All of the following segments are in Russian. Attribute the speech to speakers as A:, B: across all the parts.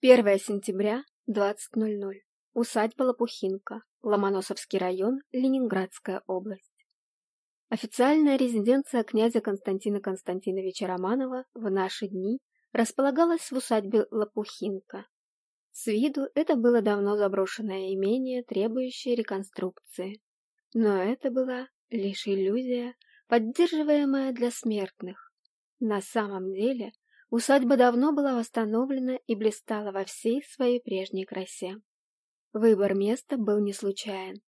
A: 1 сентября, 20.00. Усадьба Лопухинка, Ломоносовский район, Ленинградская область. Официальная резиденция князя Константина Константиновича Романова в наши дни располагалась в усадьбе Лопухинка. С виду это было давно заброшенное имение, требующее реконструкции. Но это была лишь иллюзия, поддерживаемая для смертных. На самом деле Усадьба давно была восстановлена и блистала во всей своей прежней красе. Выбор места был не случайен.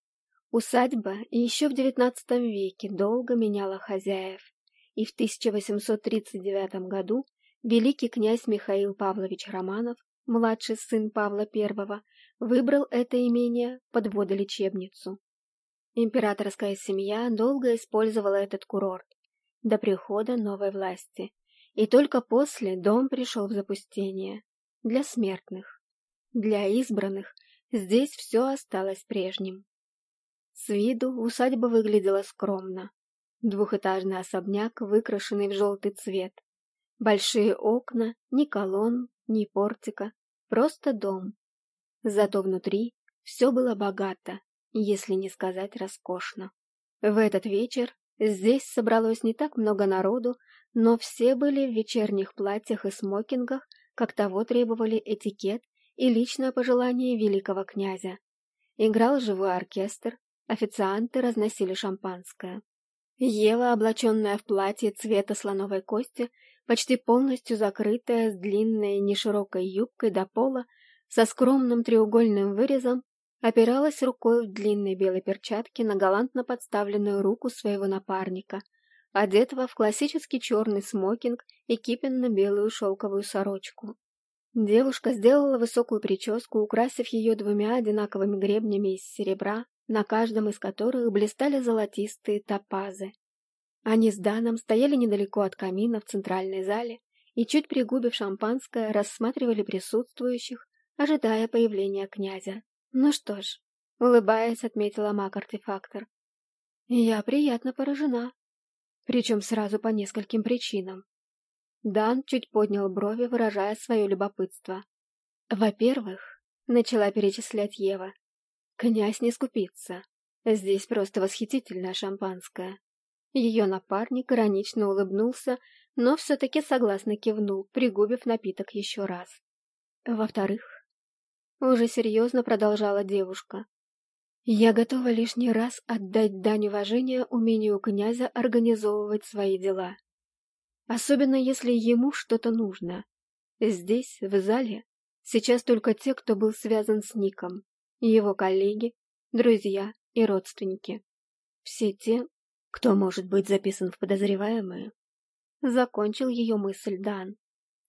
A: Усадьба еще в XIX веке долго меняла хозяев, и в 1839 году великий князь Михаил Павлович Романов, младший сын Павла I, выбрал это имение под водолечебницу. Императорская семья долго использовала этот курорт до прихода новой власти, и только после дом пришел в запустение. Для смертных. Для избранных здесь все осталось прежним. С виду усадьба выглядела скромно. Двухэтажный особняк, выкрашенный в желтый цвет. Большие окна, ни колонн, ни портика, просто дом. Зато внутри все было богато, если не сказать роскошно. В этот вечер здесь собралось не так много народу, но все были в вечерних платьях и смокингах, как того требовали этикет и личное пожелание великого князя. Играл живой оркестр, официанты разносили шампанское. Ева, облаченная в платье цвета слоновой кости, почти полностью закрытая, с длинной неширокой юбкой до пола, со скромным треугольным вырезом, опиралась рукой в длинной белой перчатке на галантно подставленную руку своего напарника — одетого в классический черный смокинг и кипенно-белую шелковую сорочку. Девушка сделала высокую прическу, украсив ее двумя одинаковыми гребнями из серебра, на каждом из которых блистали золотистые топазы. Они с Даном стояли недалеко от камина в центральной зале и, чуть пригубив шампанское, рассматривали присутствующих, ожидая появления князя. «Ну что ж», — улыбаясь, отметила маг-артефактор, — «я приятно поражена причем сразу по нескольким причинам. Дан чуть поднял брови, выражая свое любопытство. «Во-первых, — начала перечислять Ева, — князь не скупится. Здесь просто восхитительное шампанское». Ее напарник иронично улыбнулся, но все-таки согласно кивнул, пригубив напиток еще раз. «Во-вторых, уже серьезно продолжала девушка, я готова лишний раз отдать дань уважения умению князя организовывать свои дела. Особенно если ему что-то нужно. Здесь, в зале, сейчас только те, кто был связан с Ником, его коллеги, друзья и родственники. Все те, кто может быть записан в подозреваемые. Закончил ее мысль Дан.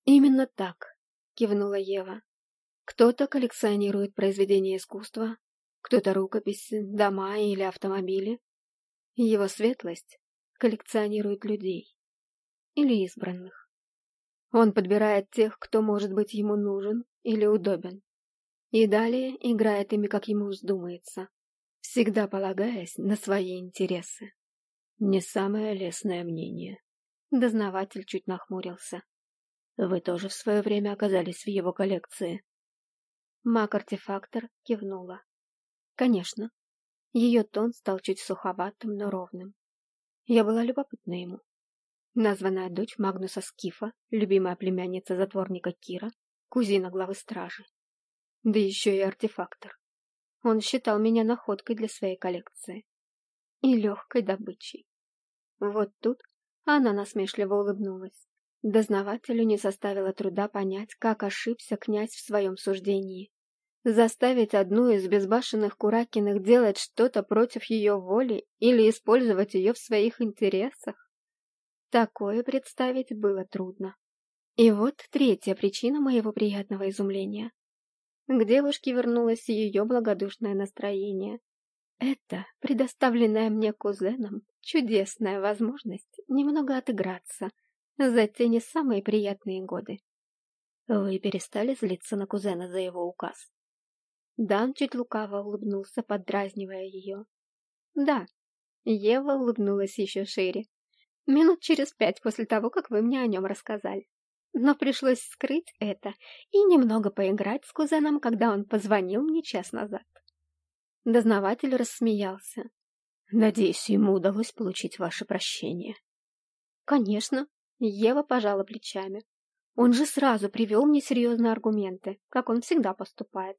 A: Именно так, кивнула Ева. Кто-то коллекционирует произведения искусства, кто-то рукописи, дома или автомобили. Его светлость коллекционирует людей. Или избранных. Он подбирает тех, кто может быть ему нужен или удобен. И далее играет ими, как ему вздумается, всегда полагаясь на свои интересы. Не самое лестное мнение. Дознаватель чуть нахмурился. Вы тоже в свое время оказались в его коллекции. Маг-артефактор кивнула. Конечно. Ее тон стал чуть суховатым, но ровным. Я была любопытна ему. Названная дочь Магнуса Скифа, любимая племянница затворника Кира, кузина главы стражи. Да еще и артефактор. Он считал меня находкой для своей коллекции. И легкой добычей. Вот тут она насмешливо улыбнулась. Дознавателю не составило труда понять, как ошибся князь в своем суждении. Заставить одну из безбашенных Куракиных делать что-то против ее воли или использовать ее в своих интересах? Такое представить было трудно. И вот третья причина моего приятного изумления. К девушке вернулось ее благодушное настроение. Это, предоставленная мне кузеном, чудесная возможность немного отыграться за те не самые приятные годы. Вы перестали злиться на кузена за его указ? Дан чуть лукаво улыбнулся, поддразнивая ее. «Да». Ева улыбнулась еще шире. «Минут через пять после того, как вы мне о нем рассказали». но пришлось скрыть это и немного поиграть с кузеном, когда он позвонил мне час назад. Дознаватель рассмеялся.
B: Надеюсь, ему удалось получить ваше прощение.
A: Конечно, Ева пожала плечами. Он же сразу привел мне серьезные аргументы, как он всегда поступает.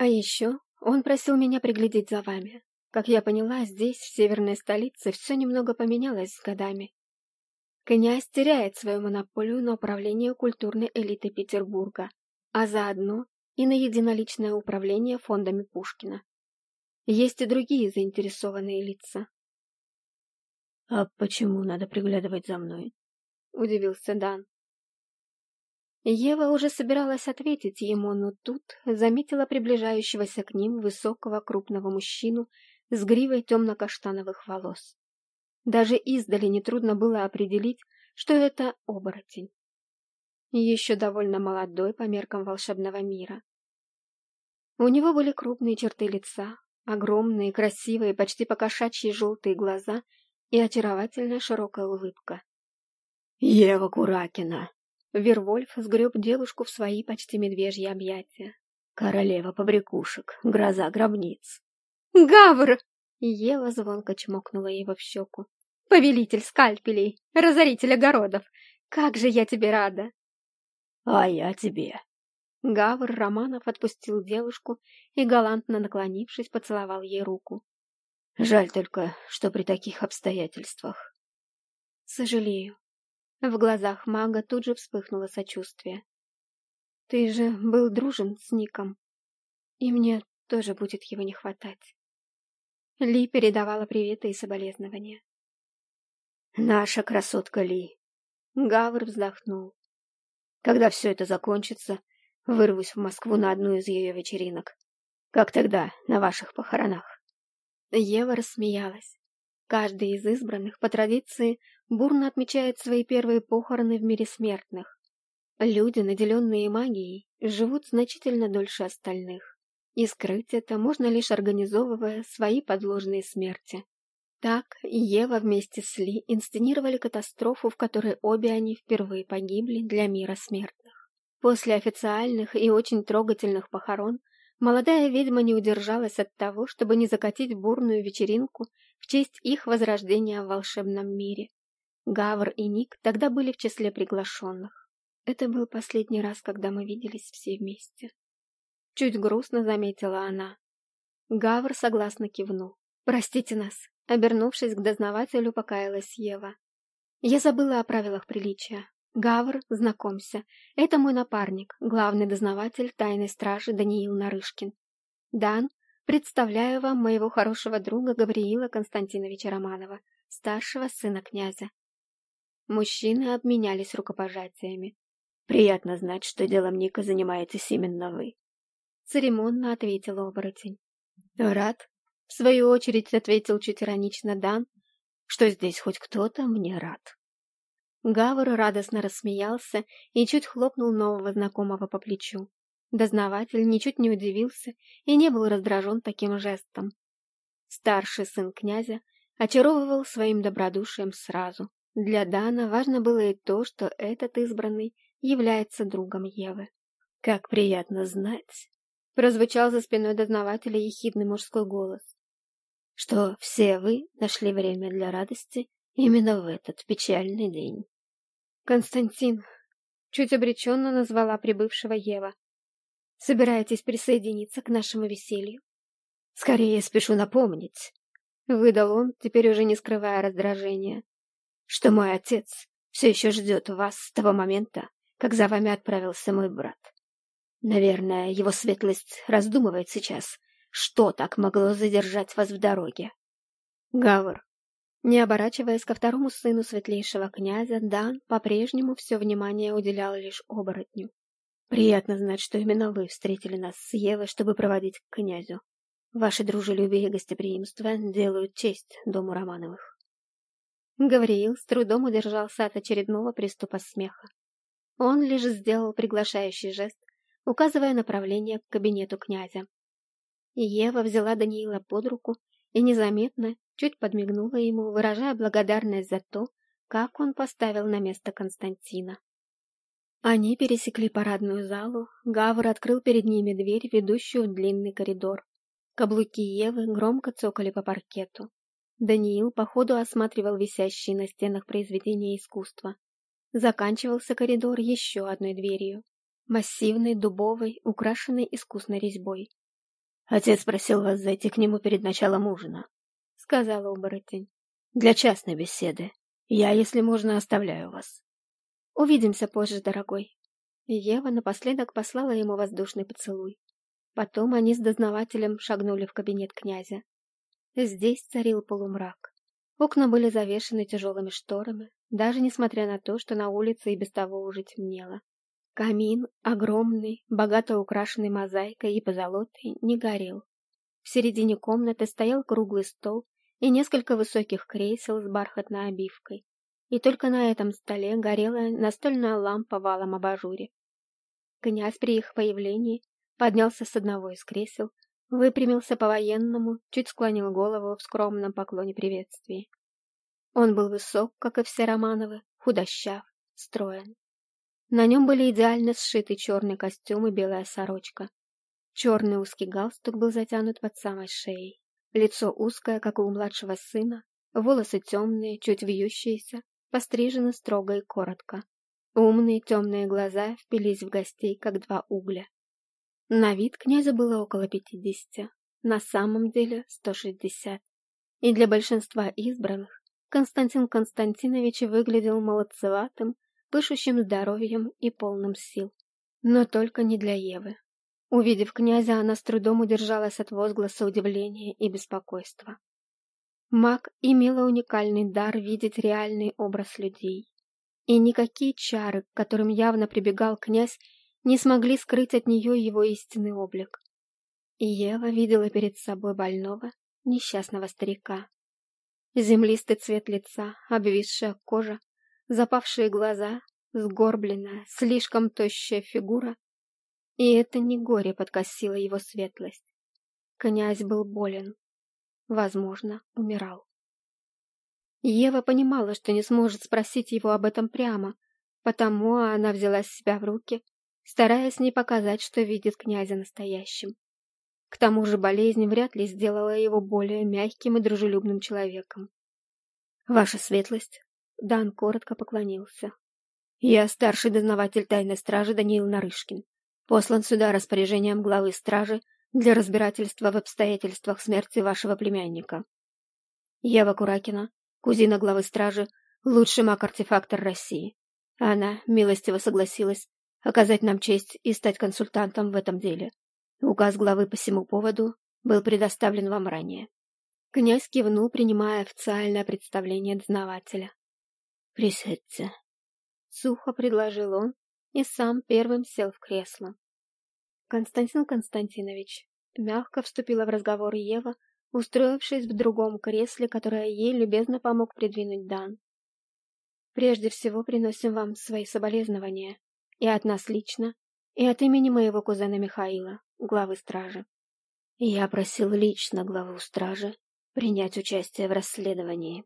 A: А еще он просил меня приглядеть за вами. Как я поняла, здесь, в северной столице, все немного поменялось с годами. Князь теряет свою монополию на управление культурной элитой Петербурга, а заодно и на единоличное управление фондами Пушкина. Есть и другие заинтересованные лица.
B: «А почему надо приглядывать за мной?»
A: — удивился Дан. Ева уже собиралась ответить ему, но тут заметила приближающегося к ним высокого крупного мужчину с гривой темно-каштановых волос. Даже издали нетрудно было определить, что это оборотень. Еще довольно молодой по меркам волшебного мира. У него были крупные черты лица, огромные, красивые, почти покошачьи желтые глаза и очаровательная широкая улыбка.
B: «Ева Куракина!»
A: Вервольф сгреб девушку в свои почти медвежьи объятия.
B: «Королева побрякушек, гроза гробниц!»
A: «Гавр!» Ева звонко чмокнула его в щеку. «Повелитель скальпелей, разоритель огородов! Как же я тебе рада!»
B: «А я тебе!»
A: Гавр Романов отпустил девушку и, галантно наклонившись, поцеловал ей руку.
B: «Жаль только, что при таких обстоятельствах».
A: «Сожалею», в глазах мага тут же вспыхнуло сочувствие. «Ты же был дружен с Ником, и мне тоже будет его не хватать». Ли передавала приветы и соболезнования.
B: «Наша красотка Ли!»
A: Гавр вздохнул.
B: «Когда все это закончится, вырвусь в Москву на одну из ее вечеринок. Как тогда, на ваших похоронах?»
A: Ева рассмеялась. Каждый из избранных, по традиции, бурно отмечает свои первые похороны в мире смертных. Люди, наделенные магией, живут значительно дольше остальных. И скрыть это можно лишь организовывая свои подложные смерти. Так Ева вместе с Ли инсценировали катастрофу, в которой обе они впервые погибли для мира смертных. После официальных и очень трогательных похорон молодая ведьма не удержалась от того, чтобы не закатить бурную вечеринку в честь их возрождения в волшебном мире. Гавр и Ник тогда были в числе приглашенных. Это был последний раз, когда мы виделись все вместе. Чуть грустно заметила она. Гавр согласно кивнул. «Простите нас», — обернувшись к дознавателю, покаялась Ева. «Я забыла о правилах приличия. Гавр, знакомься, это мой напарник, главный дознаватель тайной стражи Даниил Нарышкин. Дан, представляю вам моего хорошего друга Гавриила Константиновича Романова, старшего сына князя. Мужчины обменялись рукопожатиями.
B: «Приятно знать, что делом Ника занимаетесь именно вы», —
A: церемонно ответил оборотень.
B: «Рад?»
A: — в свою очередь ответил чуть иронично Дан,
B: что здесь хоть кто-то мне рад.
A: Гавр радостно рассмеялся и чуть хлопнул нового знакомого по плечу. Дознаватель ничуть не удивился и не был раздражен таким жестом. Старший сын князя очаровывал своим добродушием сразу. Для Дана важно было и то, что этот избранный является другом Евы.
B: «Как приятно знать!»
A: — прозвучал за спиной дознавателя ехидный мужской голос.
B: «Что все вы нашли время для радости именно в этот печальный день».
A: «Константин!» — чуть обреченно назвала прибывшего Ева. «Собираетесь присоединиться к нашему веселью?»
B: «Скорее спешу напомнить», —
A: выдал он, теперь уже не скрывая раздражения,
B: «что мой отец все еще ждет вас с того момента, как за вами отправился мой брат. Наверное, его светлость раздумывает сейчас, что так могло задержать вас в дороге».
A: «Гавр, не оборачиваясь ко второму сыну светлейшего князя, Дан по-прежнему все внимание уделял лишь оборотню. «Приятно знать, что именно вы встретили нас с Евой, чтобы проводить к князю. Ваши дружелюбие и гостеприимство делают честь дому Романовых». Гавриил с трудом удержался от очередного приступа смеха. Он лишь сделал приглашающий жест, указывая направление к кабинету князя. Ева взяла Даниила под руку и незаметно, чуть подмигнула ему, выражая благодарность за то, как он поставил на место Константина. Они пересекли парадную залу, Гавр открыл перед ними дверь, ведущую в длинный коридор. Каблуки Евы громко цокали по паркету. Даниил по ходу осматривал висящие на стенах произведения искусства. Заканчивался коридор еще одной дверью, массивной, дубовой, украшенной искусной резьбой.
B: «Отец просил вас зайти к нему перед началом ужина», — сказала оборотень. «Для частной беседы. Я, если можно, оставляю вас».
A: «Увидимся позже, дорогой». Ева напоследок послала ему воздушный поцелуй. Потом они с дознавателем шагнули в кабинет князя. Здесь царил полумрак. Окна были завешены тяжелыми шторами, даже несмотря на то, что на улице и без того уже темнело. Камин, огромный, богато украшенный мозаикой и позолотой, не горел. В середине комнаты стоял круглый стол и несколько высоких кресел с бархатной обивкой. И только на этом столе горела настольная лампа в алом абажуре. Князь при их появлении поднялся с одного из кресел, выпрямился по-военному, чуть склонил голову в скромном поклоне приветствия. Он был высок, как и все Романовы, худощав, строен. На нем были идеально сшиты черный костюм и белая сорочка. Черный узкий галстук был затянут под самой шеей. Лицо узкое, как у младшего сына, волосы темные, чуть вьющиеся, пострижены строго и коротко. Умные темные глаза впились в гостей, как два угля. На вид князя было около пятидесяти, на самом деле сто шестьдесят. И для большинства избранных Константин Константинович выглядел молодцеватым, пышущим здоровьем и полным сил. Но только не для Евы. Увидев князя, она с трудом удержалась от возгласа удивления и беспокойства. Маг имела уникальный дар видеть реальный образ людей. И никакие чары, к которым явно прибегал князь, не смогли скрыть от нее его истинный облик. И Ева видела перед собой больного, несчастного старика. Землистый цвет лица, обвисшая кожа, запавшие глаза, сгорбленная, слишком тощая фигура. И это не горе подкосило его светлость. Князь был болен. Возможно, умирал. Ева понимала, что не сможет спросить его об этом прямо, потому она взяла себя в руки стараясь не показать, что видит князя настоящим. К тому же болезнь вряд ли сделала его более мягким и дружелюбным человеком. «Ваша светлость!» — Дан коротко поклонился. «Я старший дознаватель тайной стражи Даниил Нарышкин, послан сюда распоряжением главы стражи для разбирательства в обстоятельствах смерти вашего племянника. Ева Куракина, кузина главы стражи, лучший маг-артефактор России. Она милостиво согласилась оказать нам честь и стать консультантом в этом деле. Указ главы по всему поводу был предоставлен вам ранее. Князь кивнул, принимая официальное представление дознавателя. «Присядьте», — сухо предложил он и сам первым сел в кресло. Константин Константинович мягко вступила в разговор Ева, устроившись в другом кресле, которое ей любезно помог придвинуть Дан. «Прежде всего приносим вам свои соболезнования и от нас лично, и от имени моего кузена Михаила, главы стражи. Я просил лично главу стражи принять участие в расследовании.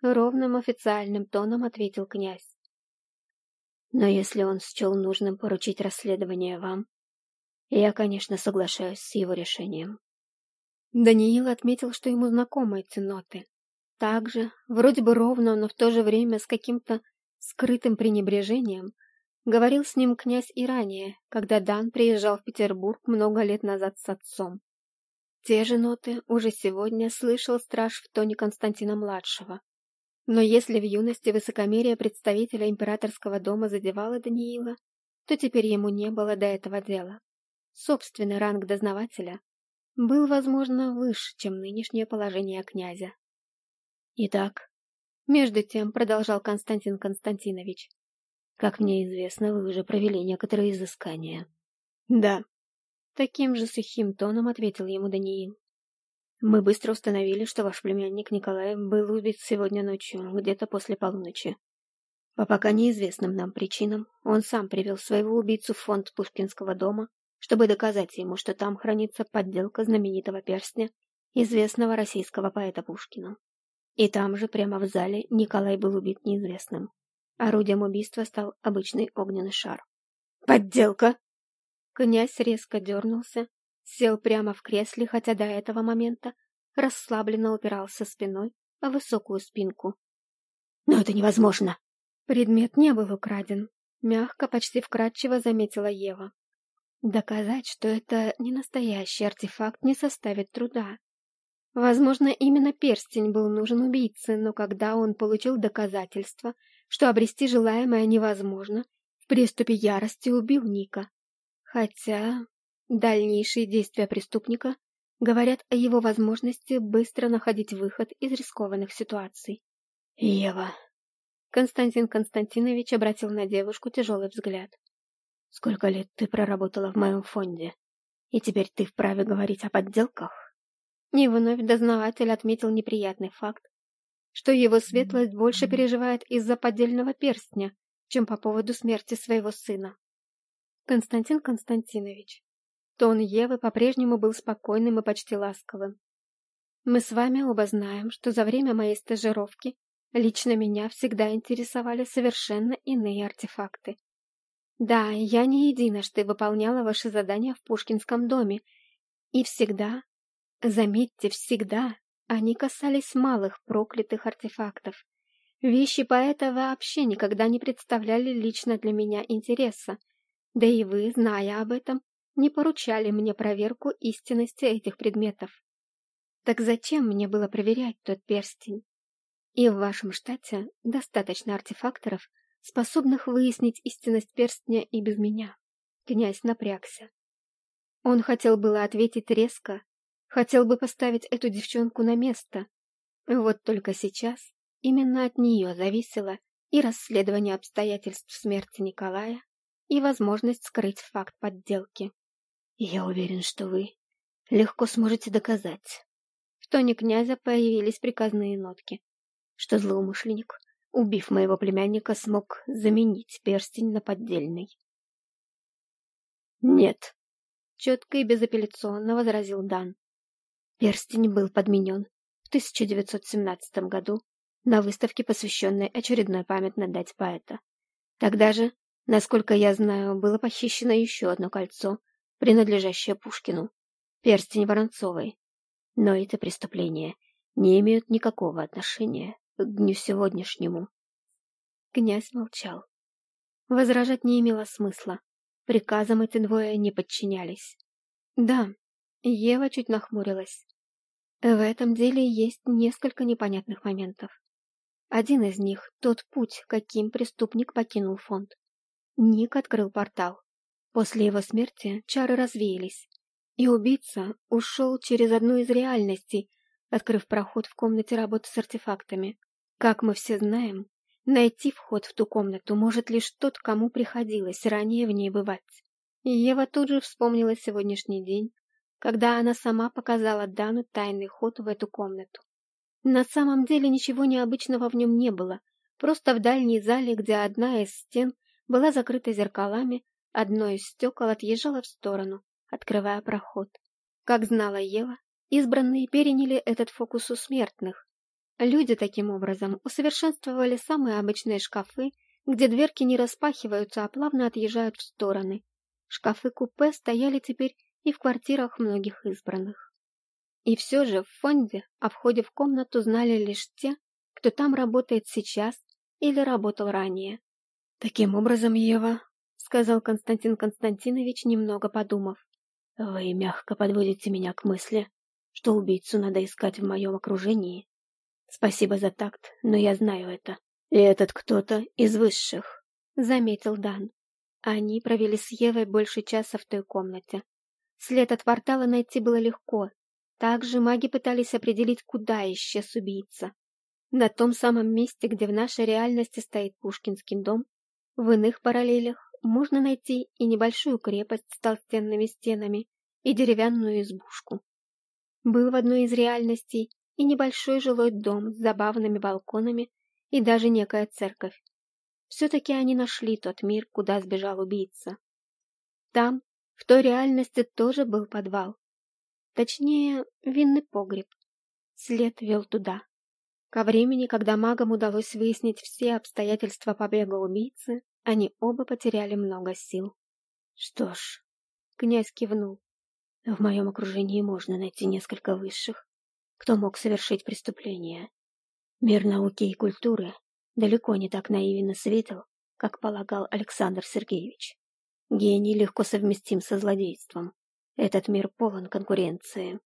A: Ровным официальным тоном ответил князь. Но если он счел нужным поручить расследование вам, я, конечно, соглашаюсь с его решением. Даниил отметил, что ему знакомы эти ноты. Также, вроде бы ровно, но в то же время с каким-то скрытым пренебрежением, Говорил с ним князь и ранее, когда Дан приезжал в Петербург много лет назад с отцом. Те же ноты уже сегодня слышал страж в тоне Константина-младшего. Но если в юности высокомерие представителя императорского дома задевало Даниила, то теперь ему не было до этого дела. Собственный ранг дознавателя был, возможно, выше, чем нынешнее положение князя. Итак, между тем продолжал Константин Константинович, как мне известно, вы уже провели некоторые изыскания. Да. Таким же сухим тоном ответил ему Даниил. Мы быстро установили, что ваш племянник Николай был убит сегодня ночью, где-то после полуночи. По пока неизвестным нам причинам, он сам привел своего убийцу в фонд Пушкинского дома, чтобы доказать ему, что там хранится подделка знаменитого перстня, известного российского поэта Пушкина. И там же, прямо в зале, Николай был убит неизвестным. Орудием убийства стал обычный огненный шар. «Подделка!» Князь резко дернулся, сел прямо в кресле, хотя до этого момента расслабленно упирался спиной в высокую спинку.
B: «Но это невозможно!»
A: Предмет не был украден, мягко, почти вкрадчиво заметила Ева. Доказать, что это не настоящий артефакт, не составит труда. Возможно, именно перстень был нужен убийце, но когда он получил доказательство, что обрести желаемое невозможно, в приступе ярости убил Ника. Хотя дальнейшие действия преступника говорят о его возможности быстро находить выход из рискованных ситуаций.
B: «Ева!»
A: Константин Константинович обратил на девушку тяжелый взгляд.
B: «Сколько лет ты проработала в моем фонде? И теперь ты вправе говорить о подделках?»
A: И вновь дознаватель отметил неприятный факт, что его светлость больше переживает из-за поддельного перстня, чем по поводу смерти своего сына. Константин Константинович, тон Евы по-прежнему был спокойным и почти ласковым. Мы с вами оба знаем, что за время моей стажировки лично меня всегда интересовали совершенно иные артефакты. Да, я не единожды выполняла ваши задания в Пушкинском доме, и всегда, заметьте, всегда они касались малых проклятых артефактов. Вещи поэта вообще никогда не представляли лично для меня интереса, да и вы, зная об этом, не поручали мне проверку истинности этих предметов. Так зачем мне было проверять тот перстень? И в вашем штате достаточно артефакторов, способных выяснить истинность перстня и без меня. Князь напрягся. Он хотел было ответить резко, хотел бы поставить эту девчонку на место. Вот только сейчас именно от нее зависело и расследование обстоятельств смерти Николая, и возможность скрыть факт подделки.
B: Я уверен, что вы легко сможете доказать.
A: В тоне князя появились приказные нотки,
B: что злоумышленник, убив моего племянника, смог заменить перстень на поддельный.
A: Нет, четко и безапелляционно возразил Дан.
B: Перстень был подменен в 1917 году на выставке, посвященной очередной памятной дате поэта. Тогда же Насколько я знаю, было похищено еще одно кольцо, принадлежащее Пушкину, перстень Воронцовой. Но эти преступления не имеют никакого отношения к дню сегодняшнему.
A: Князь молчал. Возражать не имело смысла. Приказам эти двое не подчинялись. Да, Ева чуть нахмурилась. В этом деле есть несколько непонятных моментов. Один из них — тот путь, каким преступник покинул фонд. Ник открыл портал. После его смерти чары развеялись, и убийца ушел через одну из реальностей, открыв проход в комнате работы с артефактами. Как мы все знаем, найти вход в ту комнату может лишь тот, кому приходилось ранее в ней бывать. Ева тут же вспомнила сегодняшний день, когда она сама показала Дану тайный ход в эту комнату. На самом деле ничего необычного в нем не было, просто в дальней зале, где одна из стен была закрыта зеркалами, одно из стекол отъезжало в сторону, открывая проход. Как знала Ева, избранные переняли этот фокус у смертных. Люди таким образом усовершенствовали самые обычные шкафы, где дверки не распахиваются, а плавно отъезжают в стороны. Шкафы-купе стояли теперь и в квартирах многих избранных. И все же в фонде о входе в комнату знали лишь те, кто там работает сейчас или работал ранее.
B: «Таким образом, Ева», —
A: сказал Константин Константинович, немного подумав,
B: «вы мягко подводите меня к мысли, что убийцу надо искать в моем окружении. Спасибо за такт, но я знаю это. И этот кто-то из высших», —
A: заметил Дан. Они провели с Евой больше часа в той комнате. След от портала найти было легко. Также маги пытались определить, куда исчез убийца. На том самом месте, где в нашей реальности стоит Пушкинский дом, в иных параллелях можно найти и небольшую крепость с толстенными стенами, и деревянную избушку. Был в одной из реальностей и небольшой жилой дом с забавными балконами и даже некая церковь. Все-таки они нашли тот мир, куда сбежал убийца. Там, в той реальности, тоже был подвал. Точнее, винный погреб. След вел туда. Ко времени, когда магам удалось выяснить все обстоятельства побега убийцы, они оба потеряли много сил.
B: Что ж,
A: князь кивнул.
B: В моем окружении можно найти несколько высших, кто мог совершить преступление. Мир науки и культуры далеко не так наивен и светл, как полагал Александр Сергеевич. Гений легко совместим со злодейством. Этот мир полон конкуренции.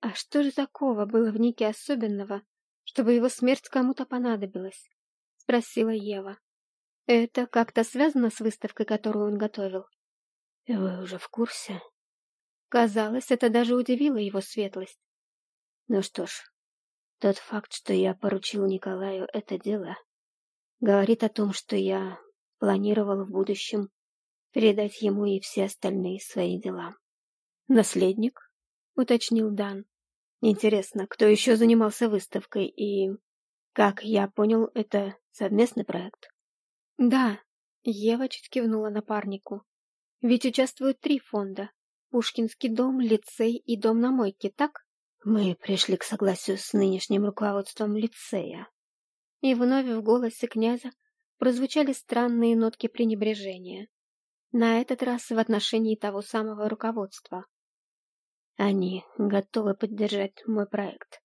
A: А что же такого было в Нике особенного, чтобы его смерть кому-то понадобилась? Спросила Ева. Это как-то связано с выставкой, которую он готовил?
B: Вы уже в курсе?
A: Казалось, это даже удивило его светлость.
B: Ну что ж, тот факт, что я поручил Николаю это дело, говорит о том, что я планировал в будущем передать ему и все остальные свои дела.
A: «Наследник?» — уточнил Дан.
B: «Интересно, кто еще занимался выставкой и...» «Как я понял, это совместный проект?»
A: «Да», — Ева чуть кивнула напарнику. «Ведь участвуют три фонда. Пушкинский дом, лицей и дом на мойке, так?»
B: «Мы пришли к согласию с нынешним руководством лицея».
A: И вновь в голосе князя прозвучали странные нотки пренебрежения. На этот раз в отношении того самого руководства.
B: Они готовы поддержать мой проект.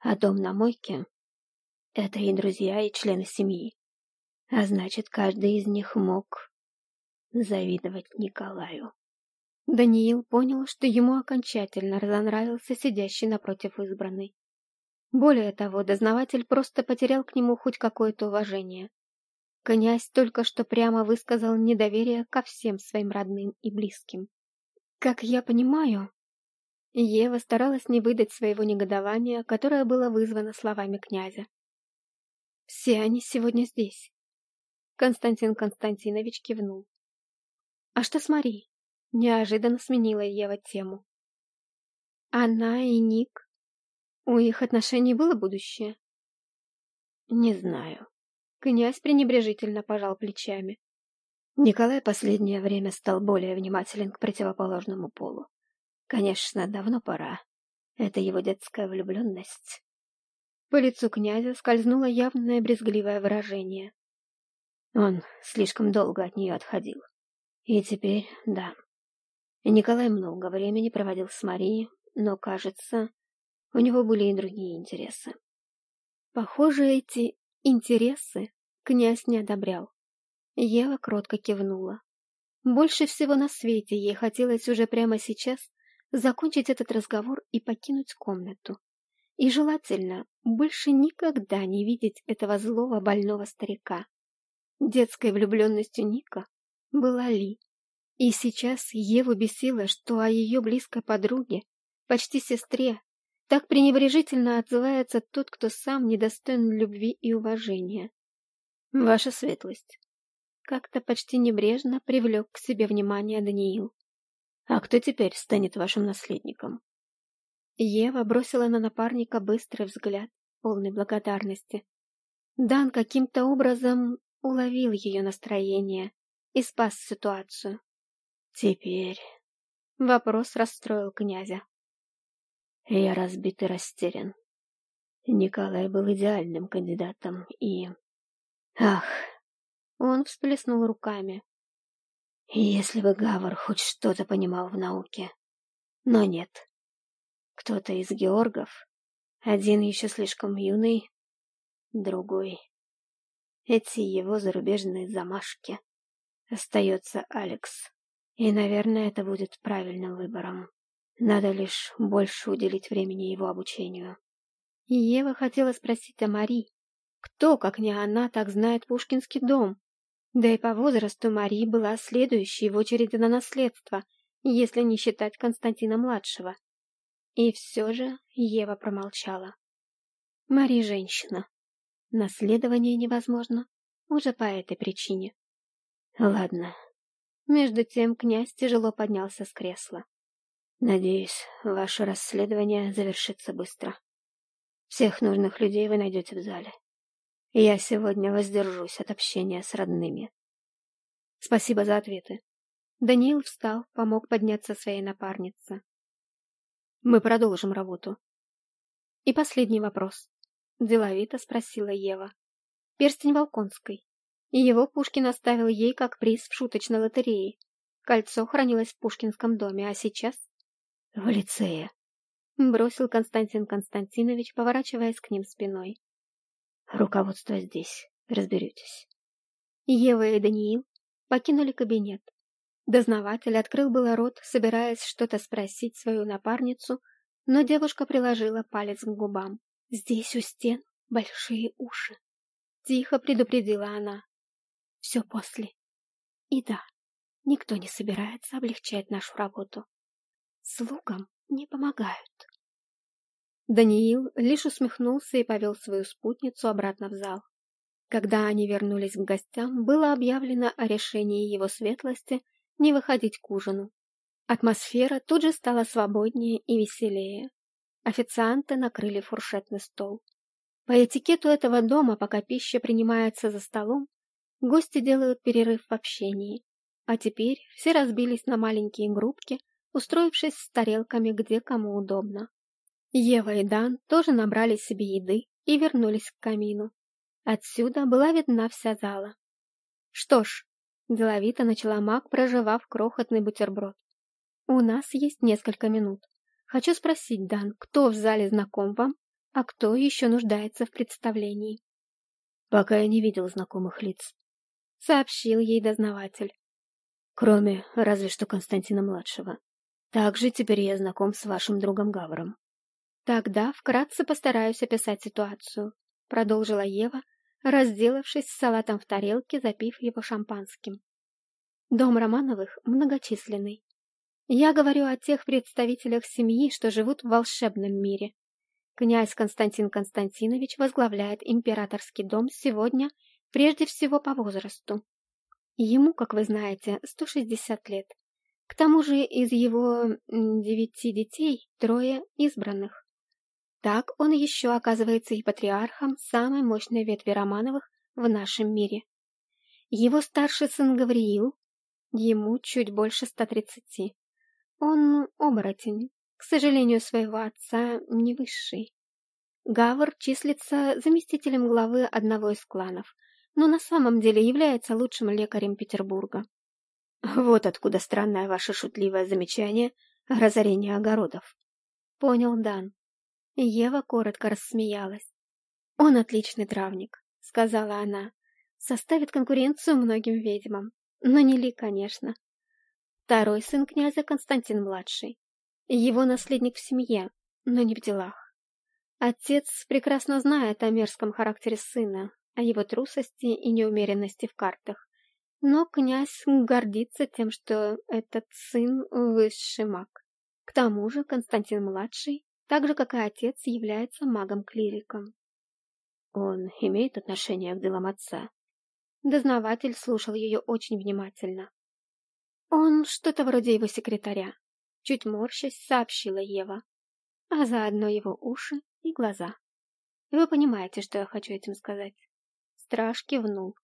B: А дом на мойке — это и друзья, и члены семьи. А значит, каждый из них мог завидовать Николаю.
A: Даниил понял, что ему окончательно разонравился сидящий напротив избранный. Более того, дознаватель просто потерял к нему хоть какое-то уважение. Князь только что прямо высказал недоверие ко всем своим родным и близким. Как я понимаю, Ева старалась не выдать своего негодования, которое было вызвано словами князя. «Все они сегодня здесь». Константин Константинович кивнул. «А что с Марией?» Неожиданно сменила Ева тему. «Она и Ник? У их отношений было будущее?»
B: «Не знаю».
A: Князь пренебрежительно пожал плечами.
B: Николай последнее время стал более внимателен к противоположному полу. Конечно, давно пора. Это его детская влюбленность.
A: По лицу князя скользнуло явное брезгливое выражение.
B: Он слишком долго от нее отходил. И теперь, да. Николай много времени проводил с Марией, но, кажется, у него были и другие интересы.
A: Похоже, эти интересы князь не одобрял. Ева кротко кивнула. Больше всего на свете ей хотелось уже прямо сейчас закончить этот разговор и покинуть комнату. И желательно больше никогда не видеть этого злого больного старика. Детской влюбленностью Ника была Ли. И сейчас Еву бесило, что о ее близкой подруге, почти сестре, так пренебрежительно отзывается тот, кто сам недостоин любви и уважения.
B: Ваша светлость.
A: Как-то почти небрежно привлек к себе внимание Даниил.
B: А кто теперь станет вашим наследником?
A: Ева бросила на напарника быстрый взгляд, полный благодарности. Дан каким-то образом уловил ее настроение и спас ситуацию.
B: Теперь...
A: Вопрос расстроил князя.
B: Я разбит и растерян. Николай был идеальным кандидатом и... Ах!
A: Он всплеснул руками.
B: Если бы Гавр хоть что-то понимал в науке. Но нет. Кто-то из георгов, один еще слишком юный, другой. Эти его зарубежные замашки. Остается Алекс. И, наверное, это будет правильным выбором. Надо лишь больше уделить времени его обучению.
A: И Ева хотела спросить о Мари. Кто, как не она, так знает Пушкинский дом? Да и по возрасту Мария была следующей в очереди на наследство, если не считать Константина-младшего. И все же Ева промолчала. Мария женщина. Наследование невозможно уже по этой причине.
B: Ладно.
A: Между тем князь тяжело поднялся с кресла.
B: Надеюсь, ваше расследование завершится быстро. Всех нужных людей вы найдете в зале. Я сегодня воздержусь от общения с родными.
A: Спасибо за ответы. Даниил встал, помог подняться своей напарнице. Мы продолжим работу. И последний вопрос. Деловито спросила Ева. Перстень Волконской. И его Пушкин оставил ей как приз в шуточной лотерее. Кольцо хранилось в Пушкинском доме, а сейчас...
B: В лицее.
A: Бросил Константин Константинович, поворачиваясь к ним спиной.
B: Руководство здесь. Разберетесь.
A: Ева и Даниил покинули кабинет. Дознаватель открыл было рот, собираясь что-то спросить свою напарницу, но девушка приложила палец к губам. «Здесь у стен большие уши», — тихо предупредила она. «Все после. И да, никто не собирается облегчать нашу работу. Слугам не помогают». Даниил лишь усмехнулся и повел свою спутницу обратно в зал. Когда они вернулись к гостям, было объявлено о решении его светлости не выходить к ужину. Атмосфера тут же стала свободнее и веселее. Официанты накрыли фуршетный стол. По этикету этого дома, пока пища принимается за столом, гости делают перерыв в общении. А теперь все разбились на маленькие группки, устроившись с тарелками где кому удобно. Ева и Дан тоже набрали себе еды и вернулись к камину. Отсюда была видна вся зала. Что ж, деловито начала Мак, проживав крохотный бутерброд. У нас есть несколько минут. Хочу спросить, Дан, кто в зале знаком вам, а кто еще нуждается в представлении?
B: Пока я не видел знакомых лиц.
A: Сообщил ей дознаватель.
B: Кроме разве что Константина-младшего. Также теперь я знаком с вашим другом Гавром.
A: Тогда вкратце постараюсь описать ситуацию, продолжила Ева, разделавшись с салатом в тарелке, запив его шампанским. Дом Романовых многочисленный. Я говорю о тех представителях семьи, что живут в волшебном мире. Князь Константин Константинович возглавляет императорский дом сегодня прежде всего по возрасту. Ему, как вы знаете, 160 лет. К тому же из его девяти детей трое избранных. Так он еще оказывается и патриархом самой мощной ветви Романовых в нашем мире. Его старший сын Гавриил, ему чуть больше 130. Он оборотень, к сожалению, своего отца не высший. Гавр числится заместителем главы одного из кланов, но на самом деле является лучшим лекарем Петербурга.
B: Вот откуда странное ваше шутливое замечание о разорении огородов.
A: Понял Дан. Ева коротко рассмеялась. «Он отличный травник», — сказала она. «Составит конкуренцию многим ведьмам. Но не Ли, конечно. Второй сын князя Константин-младший. Его наследник в семье, но не в делах. Отец прекрасно знает о мерзком характере сына, о его трусости и неумеренности в картах. Но князь гордится тем, что этот сын высший маг. К тому же Константин-младший так же, как и отец, является магом-клириком.
B: Он имеет отношение к делам отца?
A: Дознаватель слушал ее очень внимательно. Он что-то вроде его секретаря. Чуть морщась, сообщила Ева. А заодно его уши и глаза. Вы понимаете, что я хочу этим сказать? Страж кивнул.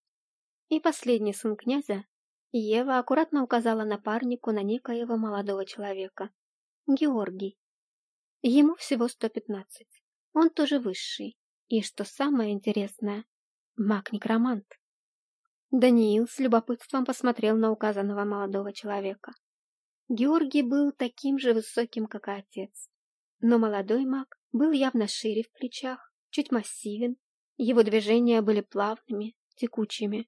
A: И последний сын князя, Ева аккуратно указала напарнику на некоего молодого человека. Георгий. Ему всего 115. Он тоже высший. И, что самое интересное, маг-некромант. Даниил с любопытством посмотрел на указанного молодого человека. Георгий был таким же высоким, как и отец. Но молодой маг был явно шире в плечах, чуть массивен, его движения были плавными, текучими.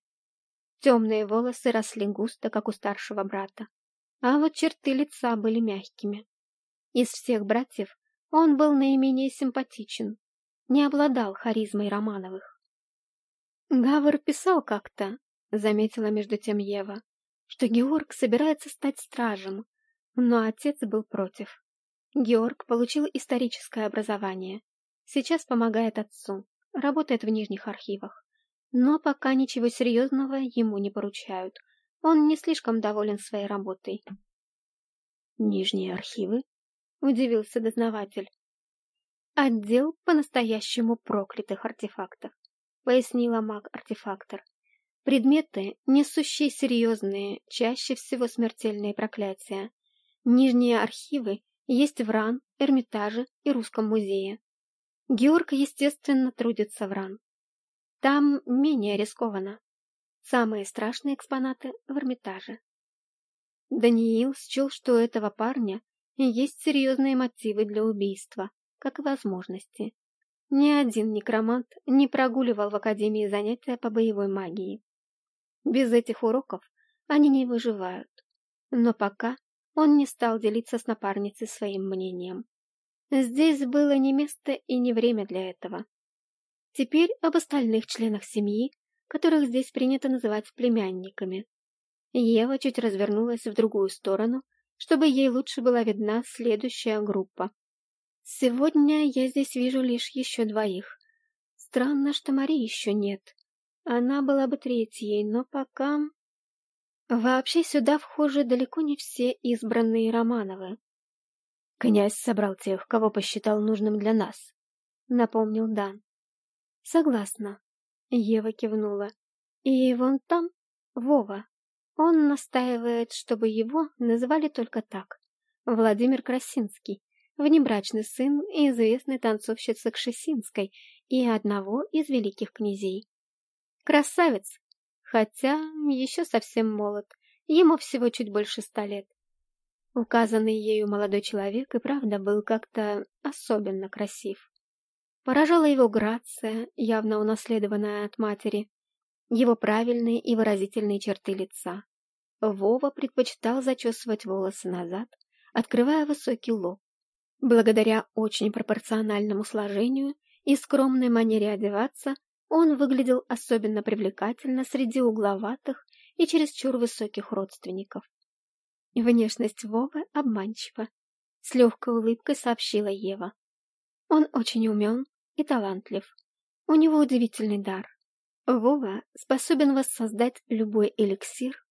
A: Темные волосы росли густо, как у старшего брата, а вот черты лица были мягкими. Из всех братьев он был наименее симпатичен, не обладал харизмой Романовых. Гавр писал как-то, заметила между тем Ева, что Георг собирается стать стражем, но отец был против. Георг получил историческое образование, сейчас помогает отцу, работает в нижних архивах. Но пока ничего серьезного ему не поручают. Он не слишком доволен своей работой.
B: «Нижние архивы?»
A: удивился дознаватель. Отдел по-настоящему проклятых артефактов, пояснила маг-артефактор. Предметы, несущие серьезные, чаще всего смертельные проклятия. Нижние архивы есть в РАН, Эрмитаже и Русском музее. Георг, естественно, трудится в РАН. Там менее рискованно. Самые страшные экспонаты в Эрмитаже. Даниил счел, что у этого парня есть серьезные мотивы для убийства, как и возможности. Ни один некромант не прогуливал в Академии занятия по боевой магии. Без этих уроков они не выживают. Но пока он не стал делиться с напарницей своим мнением. Здесь было не место и не время для этого. Теперь об остальных членах семьи, которых здесь принято называть племянниками. Ева чуть развернулась в другую сторону, чтобы ей лучше была видна следующая группа. Сегодня я здесь вижу лишь еще двоих. Странно, что Мари еще нет. Она была бы третьей, но пока... Вообще сюда вхожи далеко не все избранные Романовы.
B: Князь собрал тех, кого посчитал нужным для нас, напомнил Дан.
A: Согласна. Ева кивнула. И вон там Вова. Он настаивает, чтобы его называли только так. Владимир Красинский, внебрачный сын известной танцовщицы Кшесинской и одного из великих князей. Красавец, хотя еще совсем молод, ему всего чуть больше ста лет. Указанный ею молодой человек и правда был как-то особенно красив. Поражала его грация, явно унаследованная от матери, его правильные и выразительные черты лица. Вова предпочитал зачесывать волосы назад, открывая высокий лоб. Благодаря очень пропорциональному сложению и скромной манере одеваться, он выглядел особенно привлекательно среди угловатых и чересчур высоких родственников. Внешность Вовы обманчива, с легкой улыбкой сообщила Ева. Он очень умен и талантлив. У него удивительный дар. Вова способен воссоздать любой эликсир,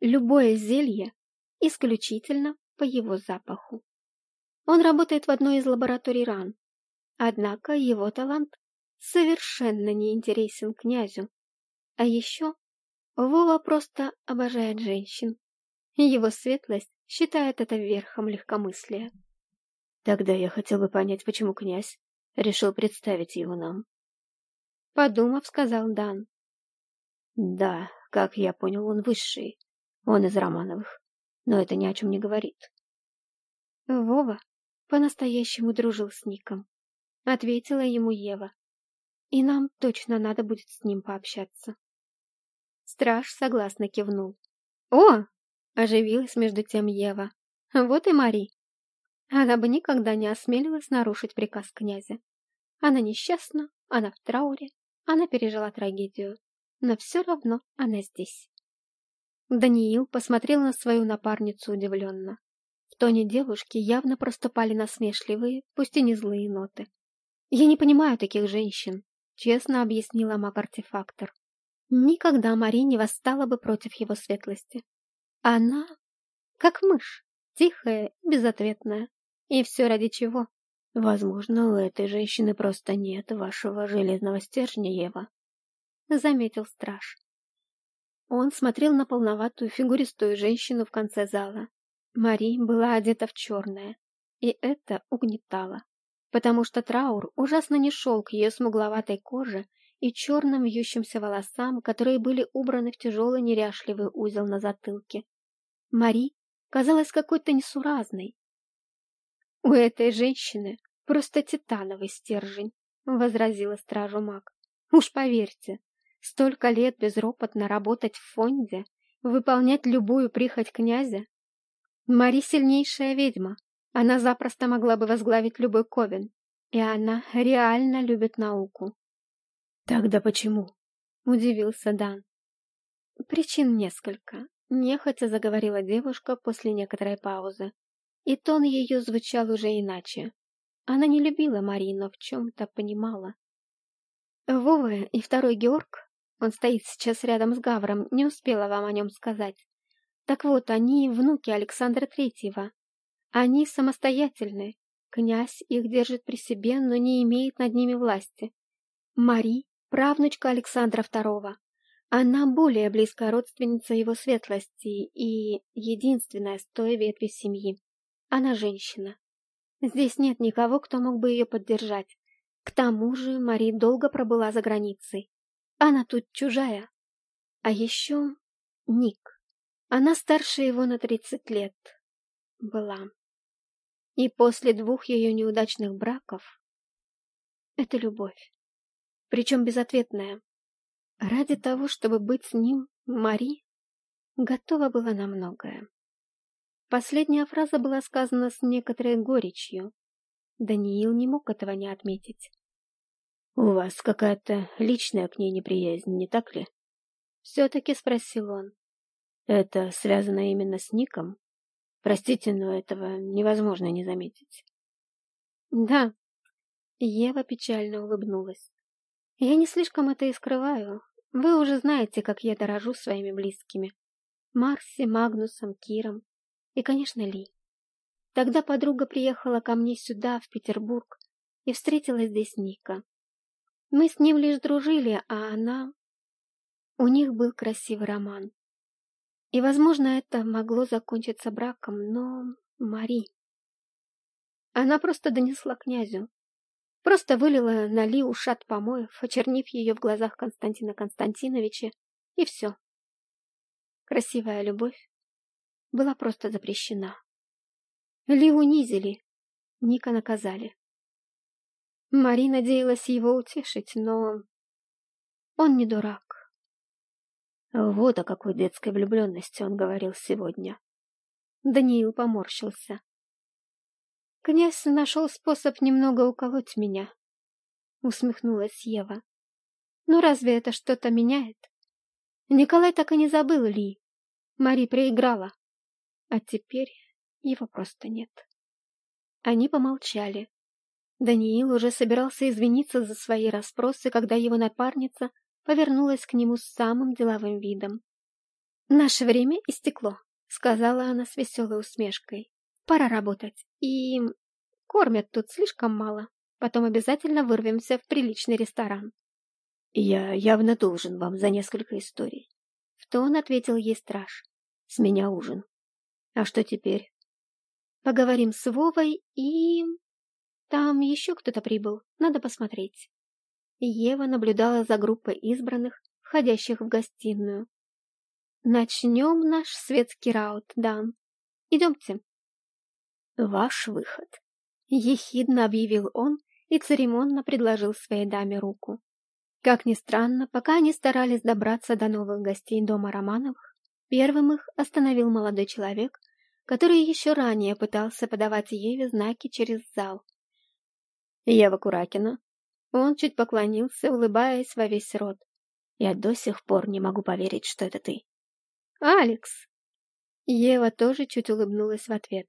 A: любое зелье исключительно по его запаху. Он работает в одной из лабораторий РАН, однако его талант совершенно не интересен князю. А еще Вова просто обожает женщин. Его светлость считает это верхом легкомыслия.
B: Тогда я хотел бы понять, почему князь решил представить его нам.
A: Подумав, сказал Дан.
B: Да, как я понял, он высший. Он из Романовых. Но это ни о чем не говорит.
A: Вова по-настоящему дружил с Ником. Ответила ему Ева. И нам точно надо будет с ним пообщаться. Страж согласно кивнул. «О!» — оживилась между тем Ева. «Вот и Мари!» Она бы никогда не осмелилась нарушить приказ князя. Она несчастна, она в трауре, она пережила трагедию, но все равно она здесь. Даниил посмотрел на свою напарницу удивленно. В тоне девушки явно проступали насмешливые, пусть и не злые ноты. «Я не понимаю таких женщин», — честно объяснила маг-артефактор. Никогда Мари не восстала бы против его светлости. Она как мышь, тихая и безответная. И все ради чего?
B: Возможно, у этой женщины просто нет вашего железного стержня, Ева.
A: Заметил страж. Он смотрел на полноватую фигуристую женщину в конце зала. Мари была одета в черное, и это угнетало, потому что траур ужасно не шел к ее смугловатой коже и черным вьющимся волосам, которые были убраны в тяжелый неряшливый узел на затылке. Мари казалась какой-то несуразной, «У этой женщины просто титановый стержень», — возразила стражу маг. «Уж поверьте, столько лет безропотно работать в фонде, выполнять любую прихоть князя. Мари сильнейшая ведьма, она запросто могла бы возглавить любой ковен, и она реально любит науку».
B: «Тогда почему?» — удивился Дан.
A: «Причин несколько», — нехотя заговорила девушка после некоторой паузы и тон ее звучал уже иначе. Она не любила Марии, но в чем-то понимала. Вова и второй Георг, он стоит сейчас рядом с Гавром, не успела вам о нем сказать. Так вот, они внуки Александра Третьего. Они самостоятельны. Князь их держит при себе, но не имеет над ними власти. Мари — правнучка Александра Второго. Она более близкая родственница его светлости и единственная с той ветви семьи. Она женщина. Здесь нет никого, кто мог бы ее поддержать. К тому же Мари долго пробыла за границей. Она тут чужая. А еще Ник. Она старше его на тридцать лет. Была. И после двух ее неудачных браков это любовь. Причем безответная. Ради того, чтобы быть с ним, Мари готова была на многое. Последняя фраза была сказана с некоторой горечью. Даниил не мог этого не отметить.
B: «У вас какая-то личная к ней неприязнь, не так ли?»
A: Все-таки спросил он.
B: «Это связано именно с Ником? Простите, но этого невозможно не заметить».
A: «Да», Ева печально улыбнулась. «Я не слишком это и скрываю. Вы уже знаете, как я дорожу своими близкими. Марси, Магнусом, Киром и, конечно, Ли. Тогда подруга приехала ко мне сюда, в Петербург, и встретила здесь Ника. Мы с ним лишь дружили, а она... У них был красивый роман. И, возможно, это могло закончиться браком, но... Мари... Она просто донесла князю, Просто вылила на Ли ушат помоев, очернив ее в глазах Константина Константиновича, и все. Красивая любовь была просто запрещена. Ли унизили, Ника наказали. Мари надеялась его утешить, но он не дурак.
B: Вот о какой детской влюбленности он говорил сегодня.
A: Даниил поморщился. Князь нашел способ немного уколоть меня, усмехнулась Ева. Но разве это что-то меняет? Николай так и не забыл Ли. Мари проиграла. А теперь его просто нет. Они помолчали. Даниил уже собирался извиниться за свои расспросы, когда его напарница повернулась к нему с самым деловым видом. «Наше время истекло», — сказала она с веселой усмешкой. Пора работать. И кормят тут слишком мало. Потом обязательно вырвемся в приличный ресторан.
B: Я явно должен вам за несколько историй.
A: В тон ответил ей страж.
B: С меня ужин. А что теперь?
A: Поговорим с Вовой и... Там еще кто-то прибыл. Надо посмотреть. Ева наблюдала за группой избранных, входящих в гостиную. Начнем наш светский раут, Дан. Идемте.
B: «Ваш выход», —
A: ехидно объявил он и церемонно предложил своей даме руку. Как ни странно, пока они старались добраться до новых гостей дома Романовых, первым их остановил молодой человек, который еще ранее пытался подавать Еве знаки через зал.
B: «Ева Куракина».
A: Он чуть поклонился, улыбаясь во весь рот.
B: «Я до сих пор не могу поверить, что это ты».
A: «Алекс!» Ева тоже чуть улыбнулась в ответ.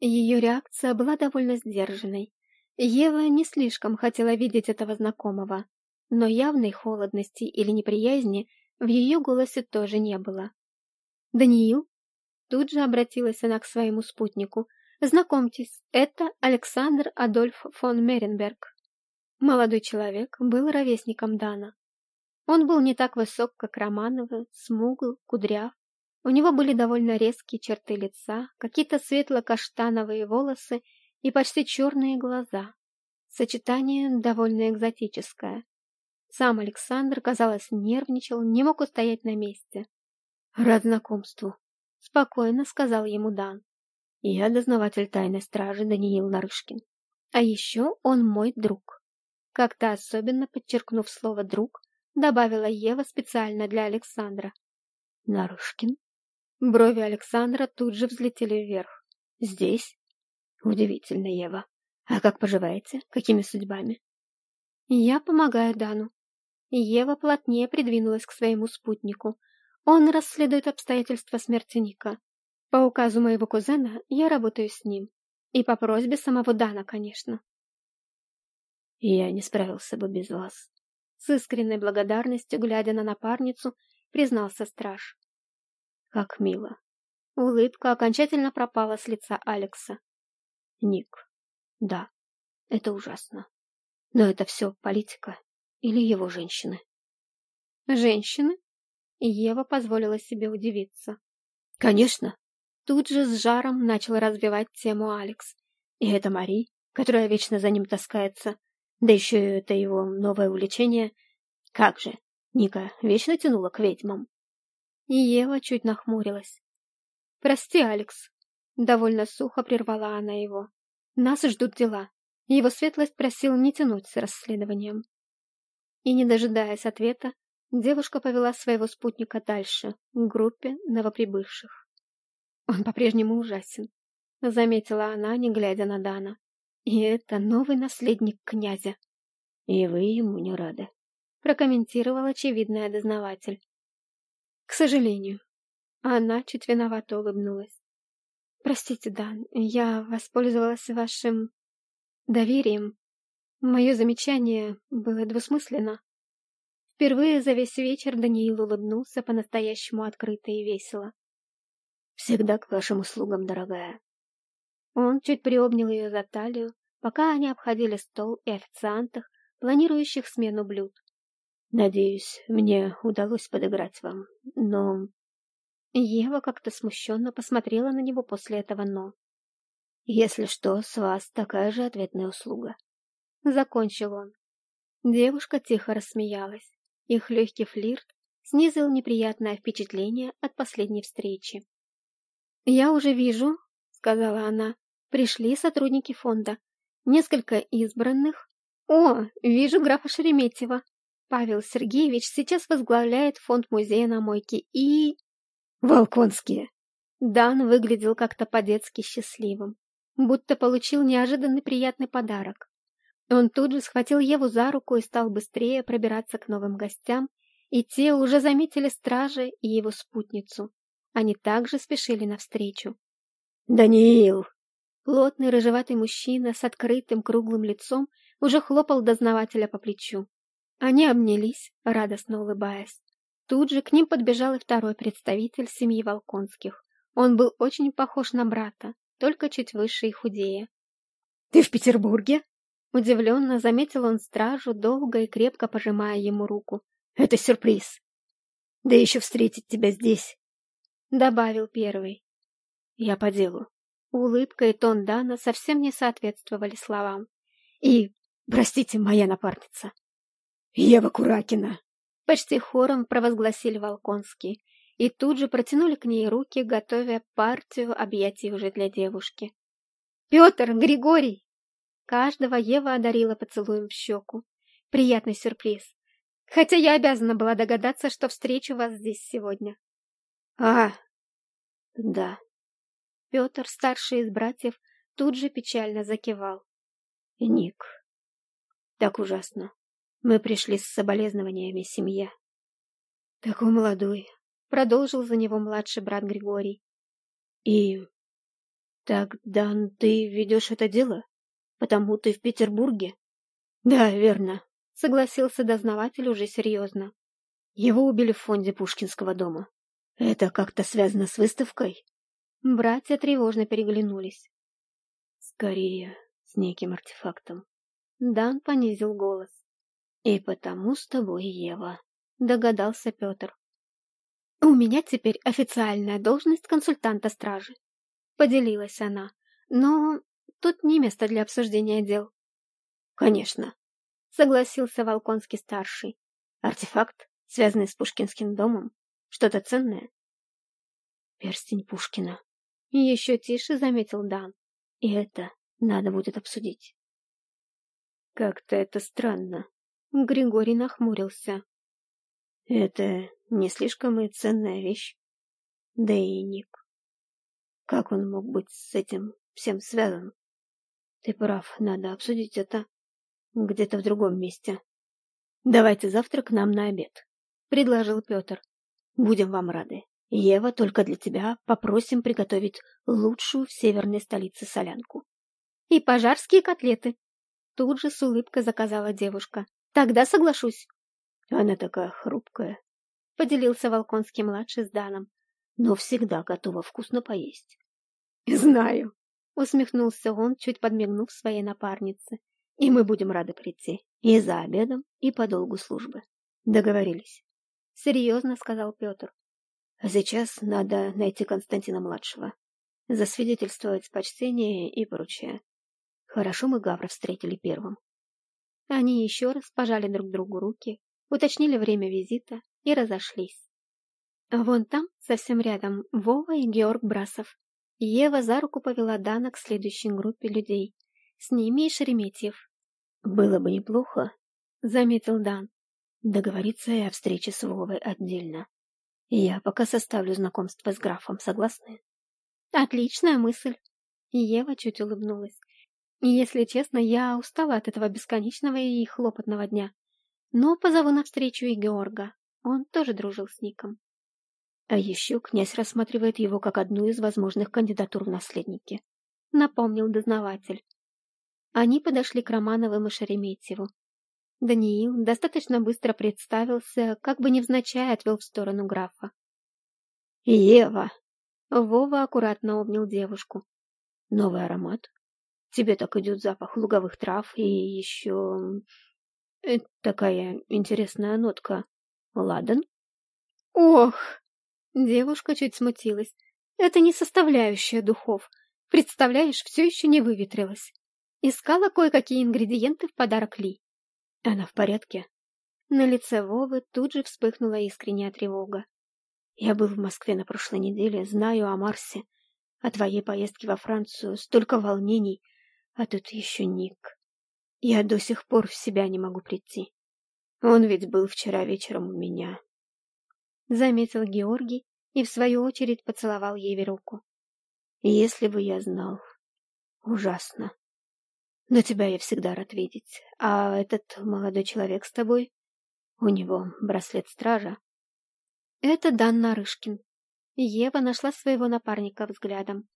A: Ее реакция была довольно сдержанной. Ева не слишком хотела видеть этого знакомого, но явной холодности или неприязни в ее голосе тоже не было. «Даниил?» Тут же обратилась она к своему спутнику. «Знакомьтесь, это Александр Адольф фон Меренберг». Молодой человек был ровесником Дана. Он был не так высок, как Романовы, смугл, кудряв, у него были довольно резкие черты лица, какие-то светло-каштановые волосы и почти черные глаза. Сочетание довольно экзотическое. Сам Александр, казалось, нервничал, не мог устоять на месте. «Рад знакомству», — спокойно сказал ему Дан. «Я дознаватель тайной стражи Даниил Нарышкин. А еще он мой друг». Как-то особенно подчеркнув слово «друг», добавила Ева специально для Александра.
B: «Нарышкин?»
A: Брови Александра тут же взлетели вверх.
B: «Здесь? Удивительно, Ева. А как поживаете? Какими судьбами?»
A: «Я помогаю Дану». Ева плотнее придвинулась к своему спутнику. Он расследует обстоятельства смерти Ника. По указу моего кузена я работаю с ним. И по просьбе самого Дана, конечно.
B: Я не справился бы без вас.
A: С искренней благодарностью, глядя на напарницу, признался страж.
B: Как мило.
A: Улыбка окончательно пропала с лица Алекса.
B: Ник. Да, это ужасно. Но это все политика или его женщины?
A: Женщины? Ева позволила себе удивиться.
B: Конечно.
A: Тут же с жаром начал развивать тему Алекс.
B: И это Мари, которая вечно за ним таскается. Да еще и это его новое увлечение. Как же, Ника вечно тянула к ведьмам.
A: И Ева чуть нахмурилась. «Прости, Алекс», — довольно сухо прервала она его. «Нас ждут дела. Его светлость просил не тянуть с расследованием». И, не дожидаясь ответа, девушка повела своего спутника дальше, к группе новоприбывших. «Он по-прежнему ужасен», — заметила она, не глядя на Дана. «И это новый наследник князя».
B: «И вы ему не рады», —
A: прокомментировал очевидный дознаватель. «К сожалению». Она чуть виновато улыбнулась. «Простите, Дан, я воспользовалась вашим доверием. Мое замечание было двусмысленно. Впервые за весь вечер Даниил улыбнулся по-настоящему открыто и весело.
B: «Всегда к вашим услугам, дорогая».
A: Он чуть приобнял ее за талию, пока они обходили стол и официантов, планирующих смену блюд.
B: «Надеюсь, мне удалось подыграть вам, но...»
A: Ева как-то смущенно посмотрела на него после этого «но».
B: «Если что, с вас такая же ответная услуга».
A: Закончил он. Девушка тихо рассмеялась. Их легкий флирт снизил неприятное впечатление от последней встречи. «Я уже вижу», — сказала она, — «пришли сотрудники фонда. Несколько избранных. О, вижу графа Шереметьева. Павел Сергеевич сейчас возглавляет фонд музея на мойке и...»
B: «Волконские!»
A: Дан выглядел как-то по-детски счастливым, будто получил неожиданный приятный подарок. Он тут же схватил Еву за руку и стал быстрее пробираться к новым гостям, и те уже заметили стража и его спутницу. Они также спешили навстречу.
B: «Даниил!»
A: Плотный рыжеватый мужчина с открытым круглым лицом уже хлопал дознавателя по плечу. Они обнялись, радостно улыбаясь. Тут же к ним подбежал и второй представитель семьи Волконских. Он был очень похож на брата, только чуть выше и худее.
B: «Ты в Петербурге?»
A: Удивленно заметил он стражу, долго и крепко пожимая ему руку.
B: «Это сюрприз. Да еще встретить тебя здесь», —
A: добавил первый.
B: «Я по делу».
A: Улыбка и тон Дана совсем не соответствовали словам.
B: «И, простите, моя напарница, Ева Куракина!»
A: Почти хором провозгласили Волконский и тут же протянули к ней руки, готовя партию объятий уже для девушки. «Петр! Григорий!» Каждого Ева одарила поцелуем в щеку. Приятный сюрприз. Хотя я обязана была догадаться, что встречу вас здесь сегодня.
B: А, да.
A: Петр, старший из братьев, тут же печально закивал.
B: Ник, так ужасно. Мы пришли с соболезнованиями семье.
A: Такой молодой, продолжил за него младший брат Григорий.
B: И... Так, Дан, ты ведешь это дело? Потому ты в Петербурге?
A: Да, верно, согласился дознаватель уже серьезно.
B: Его убили в фонде Пушкинского дома. Это как-то связано с выставкой?
A: Братья тревожно переглянулись.
B: Скорее, с неким артефактом.
A: Дан понизил голос.
B: И потому с тобой, Ева,
A: догадался Петр. У меня теперь официальная должность консультанта стражи. Поделилась она. Но Тут не место для обсуждения дел.
B: Конечно, согласился Волконский-старший. Артефакт, связанный с Пушкинским домом, что-то ценное? Перстень Пушкина.
A: Еще тише заметил Дан.
B: И это надо будет обсудить. Как-то это странно.
A: Григорий нахмурился.
B: Это не слишком и ценная вещь. Да и Ник. Как он мог быть с этим всем связан? Ты прав, надо обсудить это где-то в другом месте. Давайте завтра к нам на обед, предложил Петр. Будем вам рады. Ева, только для тебя попросим приготовить лучшую в северной столице солянку.
A: И пожарские котлеты. Тут же с улыбкой заказала девушка. Тогда соглашусь.
B: Она такая хрупкая,
A: поделился Волконский-младший с Даном.
B: Но всегда готова вкусно поесть.
A: Знаю, Усмехнулся он, чуть подмигнув своей напарнице.
B: И мы будем рады прийти. И за обедом, и по долгу службы. Договорились.
A: Серьезно сказал Петр.
B: А сейчас надо найти Константина-младшего. Засвидетельствовать почтение и прочее. Хорошо мы Гавра встретили первым.
A: Они еще раз пожали друг другу руки, уточнили время визита и разошлись. Вон там, совсем рядом, Вова и Георг Брасов. Ева за руку повела Дана к следующей группе людей. С ними и Шереметьев.
B: «Было бы неплохо», —
A: заметил Дан.
B: «Договориться и о встрече с Вовой отдельно. Я пока составлю знакомство с графом, согласны?»
A: «Отличная мысль!» Ева чуть улыбнулась. «Если честно, я устала от этого бесконечного и хлопотного дня. Но позову навстречу и Георга. Он тоже дружил с Ником.
B: А еще князь рассматривает его как одну из возможных кандидатур в наследники.
A: Напомнил дознаватель. Они подошли к Романовым и Шереметьеву. Даниил достаточно быстро представился, как бы невзначай отвел в сторону графа.
B: «Ева!»
A: Вова аккуратно обнял девушку.
B: «Новый аромат? Тебе так идет запах луговых трав и еще... Э, такая интересная нотка. Ладан?»
A: «Ох!» Девушка чуть смутилась. Это не составляющая духов. Представляешь, все еще не выветрилась. Искала кое-какие ингредиенты в подарок Ли.
B: Она в порядке?
A: На лице Вовы тут же вспыхнула искренняя тревога.
B: Я был в Москве на прошлой неделе, знаю о Марсе, о твоей поездке во Францию, столько волнений, а тут еще Ник. Я до сих пор в себя не могу прийти. Он ведь был вчера вечером у меня,
A: заметил Георгий и в свою очередь поцеловал ей руку.
B: Если бы я знал. Ужасно. Но тебя я всегда рад видеть. А этот молодой человек с тобой? У него браслет стража.
A: Это Дан Нарышкин. Ева нашла своего напарника взглядом.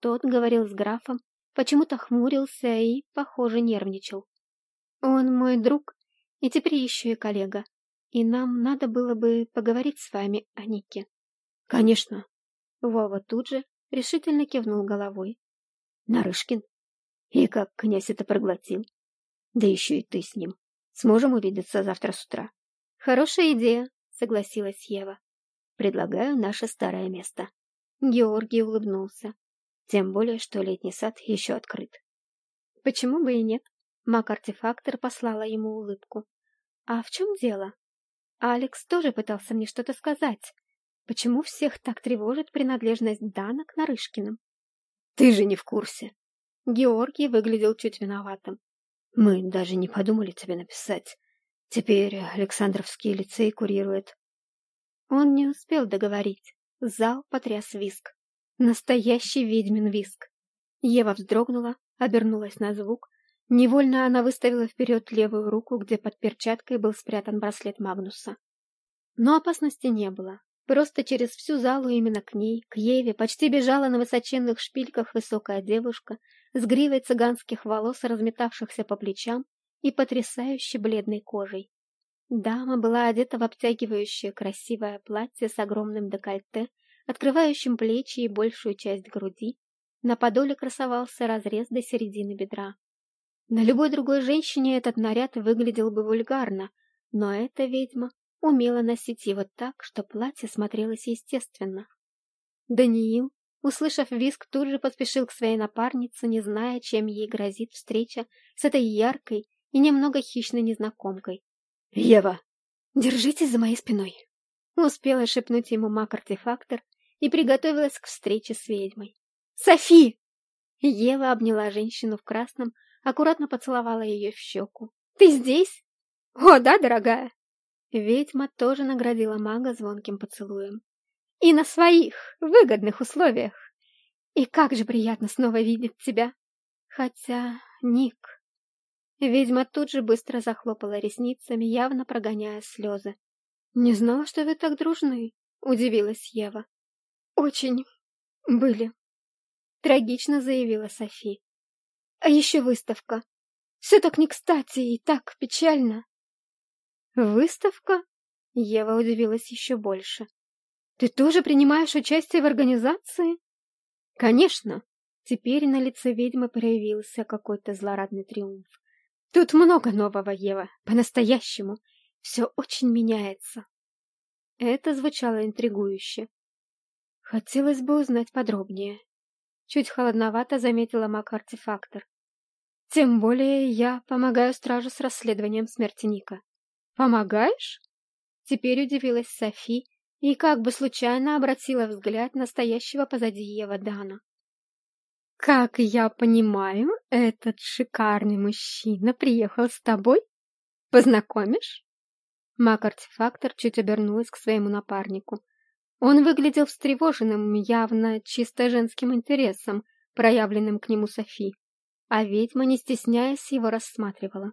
A: Тот говорил с графом, почему-то хмурился и, похоже, нервничал. Он мой друг и теперь еще и коллега и нам надо было бы поговорить с вами о Нике.
B: Конечно.
A: Вова тут же решительно кивнул головой.
B: Нарышкин? И как князь это проглотил? Да еще и ты с ним. Сможем увидеться завтра с утра.
A: Хорошая идея, согласилась Ева.
B: Предлагаю наше старое место.
A: Георгий улыбнулся.
B: Тем более, что летний сад еще открыт.
A: Почему бы и нет? Маг-артефактор послала ему улыбку. А в чем дело? Алекс тоже пытался мне что-то сказать. Почему всех так тревожит принадлежность Дана к Нарышкиным?
B: Ты же не в курсе.
A: Георгий выглядел чуть виноватым.
B: Мы даже не подумали тебе написать. Теперь Александровский лицей курирует.
A: Он не успел договорить. Зал потряс виск. Настоящий ведьмин виск. Ева вздрогнула, обернулась на звук Невольно она выставила вперед левую руку, где под перчаткой был спрятан браслет Магнуса. Но опасности не было. Просто через всю залу именно к ней, к Еве, почти бежала на высоченных шпильках высокая девушка с гривой цыганских волос, разметавшихся по плечам, и потрясающе бледной кожей. Дама была одета в обтягивающее красивое платье с огромным декольте, открывающим плечи и большую часть груди. На подоле красовался разрез до середины бедра. На любой другой женщине этот наряд выглядел бы вульгарно, но эта ведьма умела носить его так, что платье смотрелось естественно. Даниил, услышав визг, тут же поспешил к своей напарнице, не зная, чем ей грозит встреча с этой яркой и немного хищной незнакомкой.
B: «Ева,
A: держитесь за моей спиной!» Успела шепнуть ему маг-артефактор и приготовилась к встрече с ведьмой. «Софи!» Ева обняла женщину в красном, аккуратно поцеловала ее в щеку. «Ты здесь?» «О, да, дорогая!» Ведьма тоже наградила мага звонким поцелуем. «И на своих, выгодных условиях! И как же приятно снова видеть тебя! Хотя, Ник...» Ведьма тут же быстро захлопала ресницами, явно прогоняя слезы. «Не знала, что вы так дружны», — удивилась Ева. «Очень были», — трагично заявила Софи. А еще выставка. Все так не кстати и так печально. Выставка? Ева удивилась еще больше. Ты тоже принимаешь участие в организации? Конечно. Теперь на лице ведьмы проявился какой-то злорадный триумф. Тут много нового, Ева, по-настоящему. Все очень меняется. Это звучало интригующе. Хотелось бы узнать подробнее. Чуть холодновато заметила маг-артефактор. Тем более я помогаю стражу с расследованием смерти Ника. Помогаешь? Теперь удивилась Софи и как бы случайно обратила взгляд настоящего позади Ева Дана. «Как я понимаю, этот шикарный мужчина приехал с тобой? Познакомишь?» Маг-артефактор чуть обернулась к своему напарнику. Он выглядел встревоженным, явно чисто женским интересом, проявленным к нему Софи, а ведьма, не стесняясь, его рассматривала.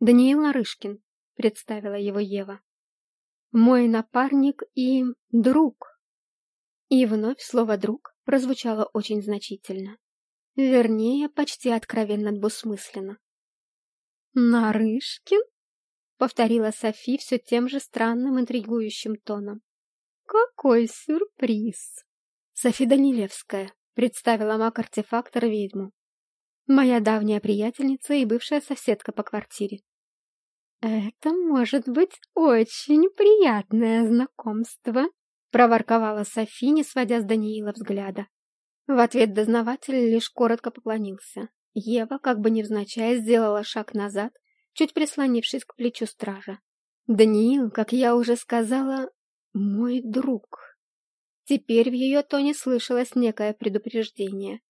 A: «Даниил Нарышкин», — представила его Ева. «Мой напарник и друг». И вновь слово «друг» прозвучало очень значительно. Вернее, почти откровенно двусмысленно. «Нарышкин?» — повторила Софи все тем же странным интригующим тоном. «Какой сюрприз!» «Софи Данилевская», — представила маг-артефактор ведьму. «Моя давняя приятельница и бывшая соседка по квартире». «Это может быть очень приятное знакомство», — проворковала Софи, не сводя с Даниила взгляда. В ответ дознаватель лишь коротко поклонился. Ева, как бы невзначай, сделала шаг назад, чуть прислонившись к плечу стража. Даниил, как я уже сказала, мой друг. Теперь в ее тоне слышалось некое предупреждение.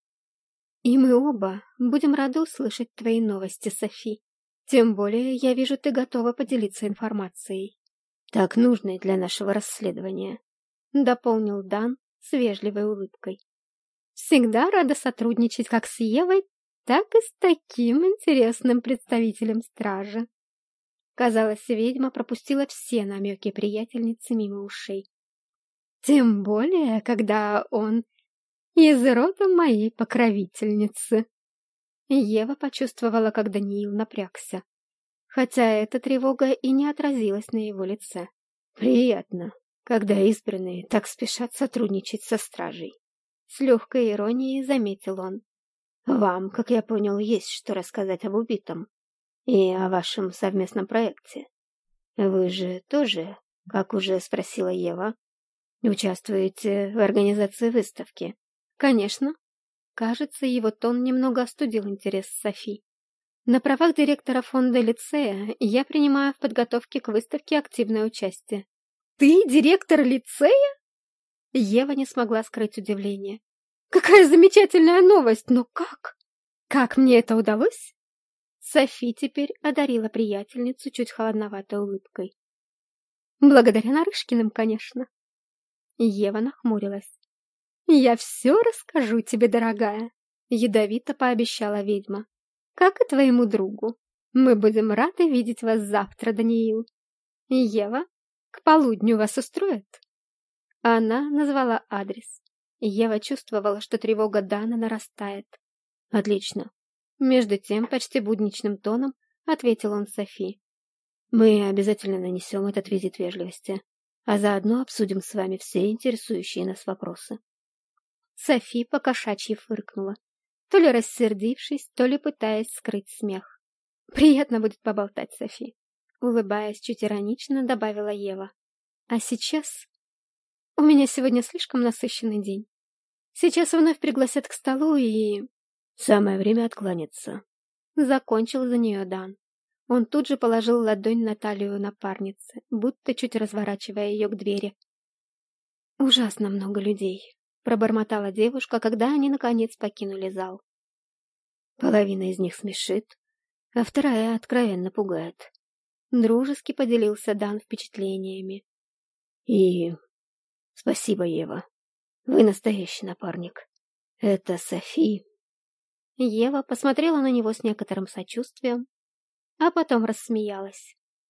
A: И мы оба будем рады услышать твои новости, Софи. Тем более, я вижу, ты готова поделиться информацией. Так нужной для нашего расследования. — дополнил Дан с вежливой улыбкой. «Всегда рада сотрудничать как с Евой, так и с таким интересным представителем стражи». Казалось, ведьма пропустила все намеки приятельницы мимо ушей. «Тем более, когда он из рода моей покровительницы». Ева почувствовала, как Даниил напрягся, хотя эта тревога и не отразилась на его лице. «Приятно», когда избранные так спешат сотрудничать со стражей. С легкой иронией заметил он. Вам, как я понял, есть что рассказать об убитом и о вашем совместном проекте. Вы же тоже, как уже спросила Ева, участвуете в организации выставки? Конечно. Кажется, его тон немного остудил интерес Софи. На правах директора фонда лицея я принимаю в подготовке к выставке активное участие. «Ты директор лицея?» Ева не смогла скрыть удивление. «Какая замечательная новость! Но как? Как мне это удалось?» Софи теперь одарила приятельницу чуть холодноватой улыбкой. «Благодаря Нарышкиным, конечно». Ева нахмурилась. «Я все расскажу тебе, дорогая», — ядовито пообещала ведьма. «Как и твоему другу. Мы будем рады видеть вас завтра, Даниил». Ева к полудню вас устроит?» Она назвала адрес. Ева чувствовала, что тревога Дана нарастает. «Отлично». Между тем, почти будничным тоном, ответил он Софи. «Мы обязательно нанесем этот визит вежливости, а заодно обсудим с вами все интересующие нас вопросы». Софи покошачьи фыркнула, то ли рассердившись, то ли пытаясь скрыть смех. «Приятно будет поболтать, Софи. Улыбаясь чуть иронично, добавила Ева. А сейчас... У меня сегодня слишком насыщенный день. Сейчас вновь пригласят к столу и... Самое время откланяться. Закончил за нее Дан. Он тут же положил ладонь на талию напарницы, будто чуть разворачивая ее к двери. «Ужасно много людей», — пробормотала девушка, когда они, наконец, покинули зал. Половина из них смешит, а вторая откровенно пугает. Дружески поделился Дан впечатлениями. И спасибо, Ева. Вы настоящий напарник. Это Софи. Ева посмотрела на него с некоторым сочувствием, а потом рассмеялась.